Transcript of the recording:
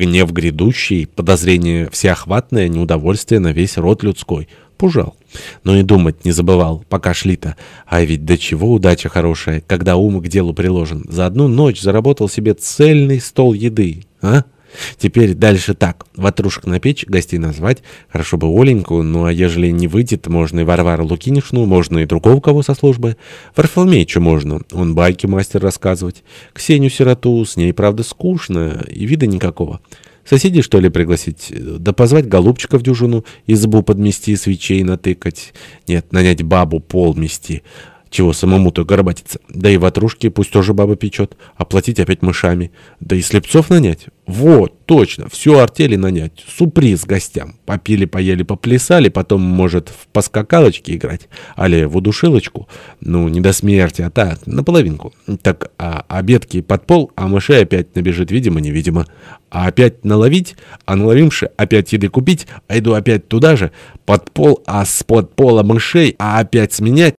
гнев грядущий, подозрение всеохватное, неудовольствие на весь род людской. Пужал. Но и думать не забывал, пока шли-то. А ведь до чего удача хорошая, когда ум к делу приложен. За одну ночь заработал себе цельный стол еды, а? Теперь дальше так. Ватрушек на печь, гостей назвать. Хорошо бы Оленьку, ну а ежели не выйдет, можно и Варвару Лукинишну, можно и другого кого со службы. Варфоломеичу можно, он байки мастер рассказывать. Ксению сироту, с ней, правда, скучно, и вида никакого. Соседей, что ли, пригласить? Да позвать голубчика в дюжину, избу подмести, свечей натыкать. Нет, нанять бабу пол мести. Чего самому-то горбатиться? Да и ватрушки пусть тоже баба печет. Оплатить опять мышами. Да и слепцов нанять. Вот, точно, всю артели нанять. Сюрприз гостям. Попили, поели, поплясали, потом, может, в поскакалочки играть. Али в удушилочку. Ну, не до смерти, а так, наполовинку. Так, а обедки под пол, а мышей опять набежит, видимо-невидимо. А опять наловить, а наловимши опять еды купить, а иду опять туда же, под пол, а с под пола мышей, а опять сменять.